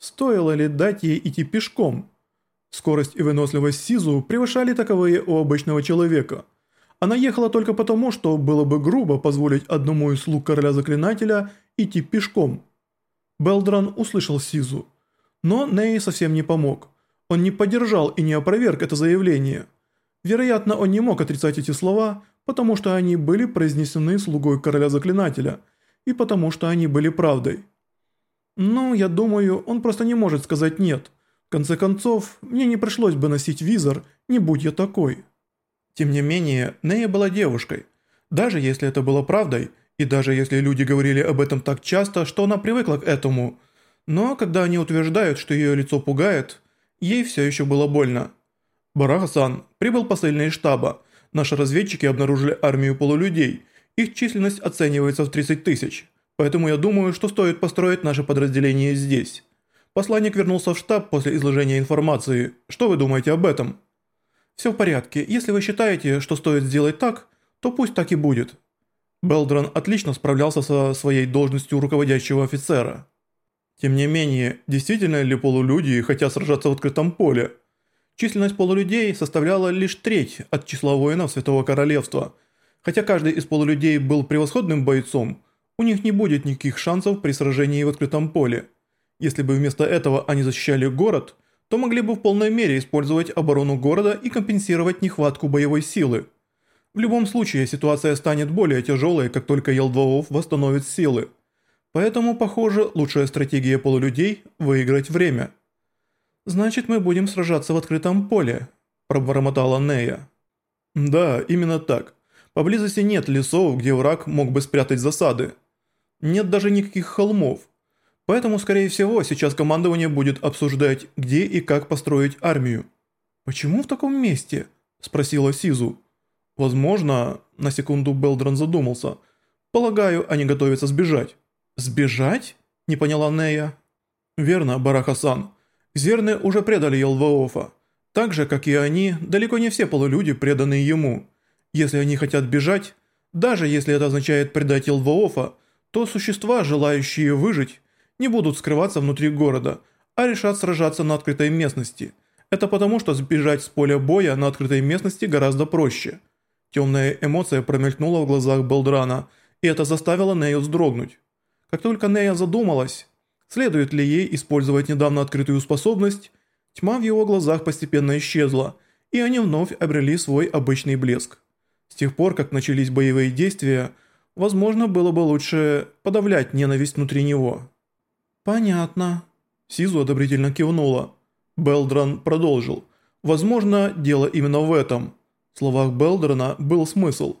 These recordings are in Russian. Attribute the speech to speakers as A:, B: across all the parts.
A: Стоило ли дать ей идти пешком? Скорость и выносливость Сизу превышали таковые у обычного человека. Она ехала только потому, что было бы грубо позволить одному из слуг короля заклинателя идти пешком. Белдран услышал Сизу. Но Ней совсем не помог. Он не поддержал и не опроверг это заявление. Вероятно, он не мог отрицать эти слова, потому что они были произнесены слугой короля заклинателя, и потому что они были правдой. Ну, я думаю, он просто не может сказать «нет». В конце концов, мне не пришлось бы носить визор, не будь я такой. Тем не менее, Нея была девушкой. Даже если это было правдой, и даже если люди говорили об этом так часто, что она привыкла к этому. Но когда они утверждают, что ее лицо пугает, ей все еще было больно. Барахасан прибыл посыльный из штаба. Наши разведчики обнаружили армию полулюдей. Их численность оценивается в 30 тысяч. Поэтому я думаю, что стоит построить наше подразделение здесь. Посланник вернулся в штаб после изложения информации. Что вы думаете об этом? Все в порядке. Если вы считаете, что стоит сделать так, то пусть так и будет. Белдран отлично справлялся со своей должностью руководящего офицера. Тем не менее, действительно ли полулюди хотят сражаться в открытом поле? Численность полулюдей составляла лишь треть от числа воинов Святого Королевства. Хотя каждый из полулюдей был превосходным бойцом, у них не будет никаких шансов при сражении в открытом поле. Если бы вместо этого они защищали город, то могли бы в полной мере использовать оборону города и компенсировать нехватку боевой силы. В любом случае ситуация станет более тяжелой, как только Елдваов восстановит силы. Поэтому, похоже, лучшая стратегия полулюдей – выиграть время. «Значит, мы будем сражаться в открытом поле», – пробормотала Нея. «Да, именно так. Поблизости нет лесов, где враг мог бы спрятать засады. Нет даже никаких холмов. Поэтому, скорее всего, сейчас командование будет обсуждать, где и как построить армию. «Почему в таком месте?» – спросила Сизу. «Возможно...» – на секунду Белдран задумался. «Полагаю, они готовятся сбежать». «Сбежать?» – не поняла Нея. «Верно, Барахасан. Зерны уже предали Елваофа. Так же, как и они, далеко не все полулюди преданы ему. Если они хотят бежать, даже если это означает предать Елваофа, то существа, желающие выжить, не будут скрываться внутри города, а решат сражаться на открытой местности. Это потому, что сбежать с поля боя на открытой местности гораздо проще. Темная эмоция промелькнула в глазах Белдрана, и это заставило Нею вздрогнуть. Как только Нея задумалась, следует ли ей использовать недавно открытую способность, тьма в его глазах постепенно исчезла, и они вновь обрели свой обычный блеск. С тех пор, как начались боевые действия, возможно, было бы лучше подавлять ненависть внутри него. «Понятно». Сизу одобрительно кивнула. Белдран продолжил. «Возможно, дело именно в этом». В словах Белдрана был смысл.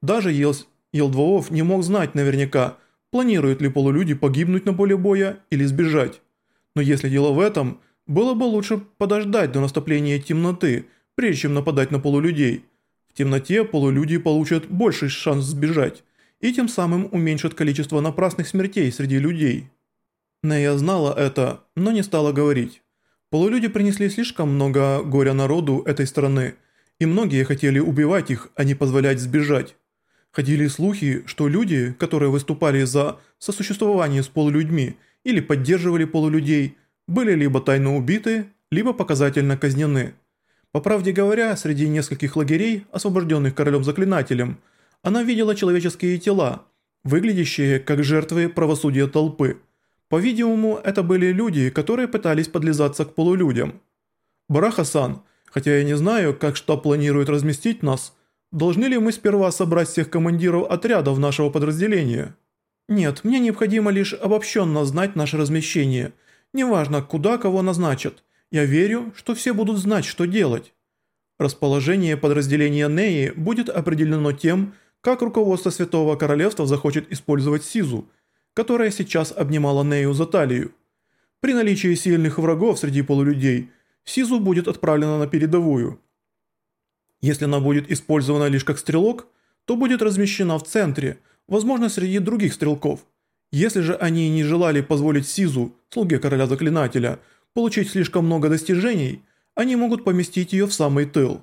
A: Даже Ел... Елдвоов не мог знать наверняка, планируют ли полулюди погибнуть на поле боя или сбежать. Но если дело в этом, было бы лучше подождать до наступления темноты, прежде чем нападать на полулюдей. В темноте полулюди получат больший шанс сбежать, и тем самым уменьшат количество напрасных смертей среди людей. Нея знала это, но не стала говорить. Полулюди принесли слишком много горя народу этой страны, и многие хотели убивать их, а не позволять сбежать. Ходили слухи, что люди, которые выступали за сосуществование с полулюдьми или поддерживали полулюдей, были либо тайно убиты, либо показательно казнены. По правде говоря, среди нескольких лагерей, освобожденных королем-заклинателем, она видела человеческие тела, выглядящие как жертвы правосудия толпы – по-видимому, это были люди, которые пытались подлизаться к полулюдям. Бараха-сан, хотя я не знаю, как штаб планирует разместить нас, должны ли мы сперва собрать всех командиров отрядов нашего подразделения? Нет, мне необходимо лишь обобщенно знать наше размещение. Неважно, куда кого назначат. Я верю, что все будут знать, что делать. Расположение подразделения Неи будет определено тем, как руководство Святого Королевства захочет использовать Сизу – которая сейчас обнимала Нею за талию. При наличии сильных врагов среди полулюдей, Сизу будет отправлена на передовую. Если она будет использована лишь как стрелок, то будет размещена в центре, возможно среди других стрелков. Если же они не желали позволить Сизу, слуге короля заклинателя, получить слишком много достижений, они могут поместить ее в самый тыл.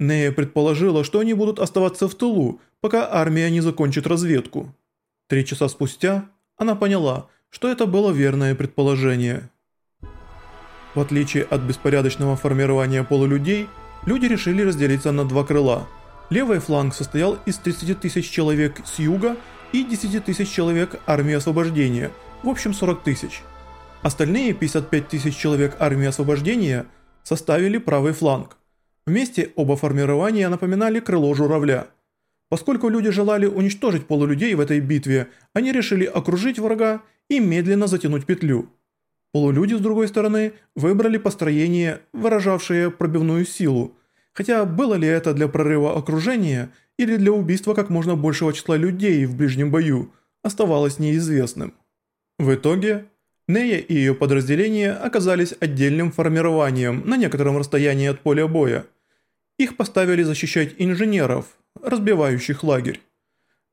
A: Нея предположила, что они будут оставаться в тылу, пока армия не закончит разведку. Три часа спустя она поняла, что это было верное предположение. В отличие от беспорядочного формирования полулюдей, люди решили разделиться на два крыла. Левый фланг состоял из 30 тысяч человек с юга и 10 тысяч человек армии освобождения, в общем 40 тысяч. Остальные 55 тысяч человек армии освобождения составили правый фланг. Вместе оба формирования напоминали крыло журавля. Поскольку люди желали уничтожить полулюдей в этой битве, они решили окружить врага и медленно затянуть петлю. Полулюди, с другой стороны, выбрали построение, выражавшее пробивную силу, хотя было ли это для прорыва окружения или для убийства как можно большего числа людей в ближнем бою, оставалось неизвестным. В итоге, Нея и ее подразделения оказались отдельным формированием на некотором расстоянии от поля боя. Их поставили защищать инженеров, разбивающих лагерь.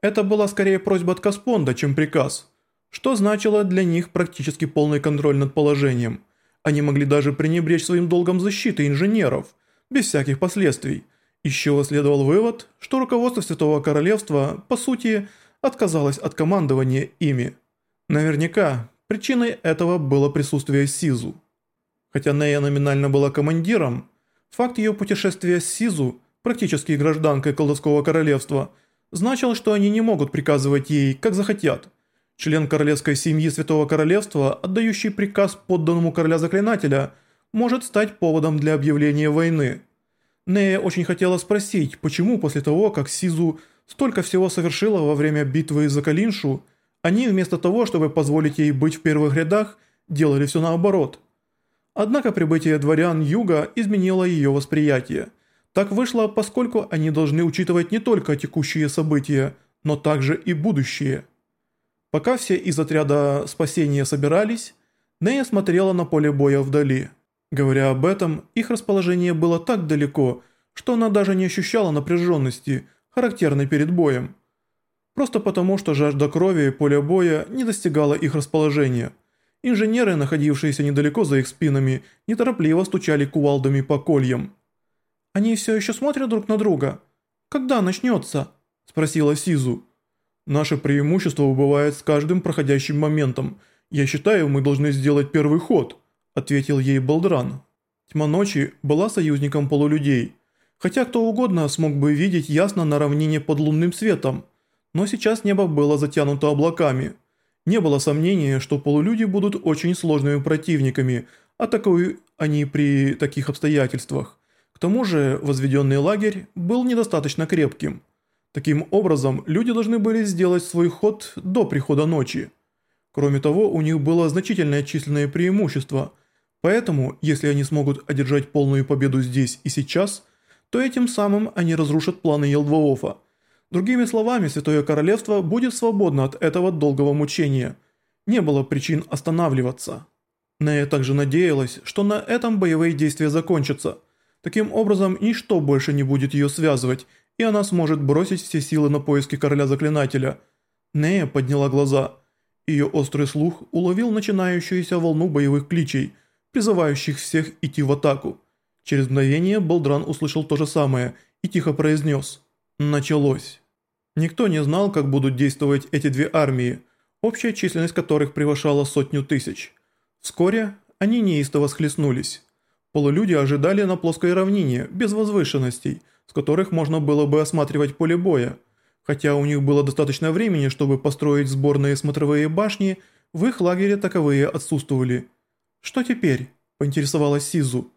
A: Это была скорее просьба от Каспонда, чем приказ – что значило для них практически полный контроль над положением. Они могли даже пренебречь своим долгом защиты инженеров, без всяких последствий. Из чего следовал вывод, что руководство Святого Королевства, по сути, отказалось от командования ими. Наверняка, причиной этого было присутствие Сизу. Хотя Нея номинально была командиром, факт ее путешествия с Сизу, практически гражданкой колдовского королевства, значил, что они не могут приказывать ей, как захотят – Член королевской семьи Святого Королевства, отдающий приказ подданному короля заклинателя, может стать поводом для объявления войны. Нея очень хотела спросить, почему после того, как Сизу столько всего совершила во время битвы за Калиншу, они вместо того, чтобы позволить ей быть в первых рядах, делали все наоборот. Однако прибытие дворян Юга изменило ее восприятие. Так вышло, поскольку они должны учитывать не только текущие события, но также и будущее. Пока все из отряда спасения собирались, Нея смотрела на поле боя вдали. Говоря об этом, их расположение было так далеко, что она даже не ощущала напряженности, характерной перед боем. Просто потому, что жажда крови и поля боя не достигала их расположения. Инженеры, находившиеся недалеко за их спинами, неторопливо стучали кувалдами по кольям. «Они все еще смотрят друг на друга? Когда начнется?» – спросила Сизу. Наше преимущество убывает с каждым проходящим моментом. Я считаю, мы должны сделать первый ход», – ответил ей Балдран. Тьма ночи была союзником полулюдей. Хотя кто угодно смог бы видеть ясно на равнине под лунным светом. Но сейчас небо было затянуто облаками. Не было сомнения, что полулюди будут очень сложными противниками, атакуют они при таких обстоятельствах. К тому же возведенный лагерь был недостаточно крепким. Таким образом, люди должны были сделать свой ход до прихода ночи. Кроме того, у них было значительное численное преимущество, поэтому, если они смогут одержать полную победу здесь и сейчас, то этим самым они разрушат планы Елдвоофа. Другими словами, Святое Королевство будет свободно от этого долгого мучения. Не было причин останавливаться. Нея также надеялась, что на этом боевые действия закончатся. Таким образом, ничто больше не будет ее связывать, и она сможет бросить все силы на поиски короля-заклинателя. Нея подняла глаза. Ее острый слух уловил начинающуюся волну боевых кличей, призывающих всех идти в атаку. Через мгновение Болдран услышал то же самое и тихо произнес «Началось». Никто не знал, как будут действовать эти две армии, общая численность которых превышала сотню тысяч. Вскоре они неистово схлестнулись. Полулюди ожидали на плоской равнине, без возвышенностей – с которых можно было бы осматривать поле боя. Хотя у них было достаточно времени, чтобы построить сборные смотровые башни, в их лагере таковые отсутствовали. «Что теперь?» – поинтересовалась Сизу.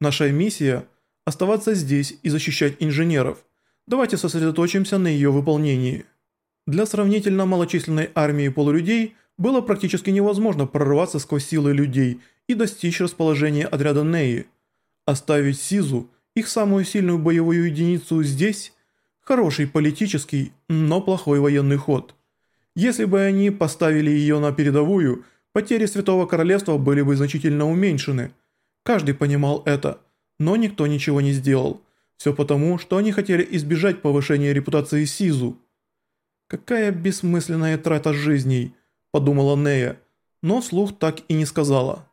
A: «Наша миссия – оставаться здесь и защищать инженеров. Давайте сосредоточимся на ее выполнении». Для сравнительно малочисленной армии полулюдей было практически невозможно прорваться сквозь силы людей и достичь расположения отряда Неи. Оставить Сизу – их самую сильную боевую единицу здесь – хороший политический, но плохой военный ход. Если бы они поставили ее на передовую, потери Святого Королевства были бы значительно уменьшены. Каждый понимал это, но никто ничего не сделал. Все потому, что они хотели избежать повышения репутации Сизу. «Какая бессмысленная трата жизней», – подумала Нея, но вслух так и не сказала.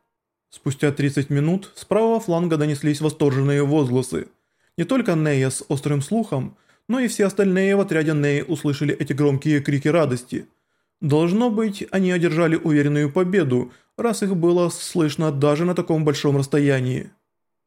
A: Спустя 30 минут с правого фланга донеслись восторженные возгласы. Не только Нея с острым слухом, но и все остальные в отряде Неи услышали эти громкие крики радости. Должно быть, они одержали уверенную победу, раз их было слышно даже на таком большом расстоянии.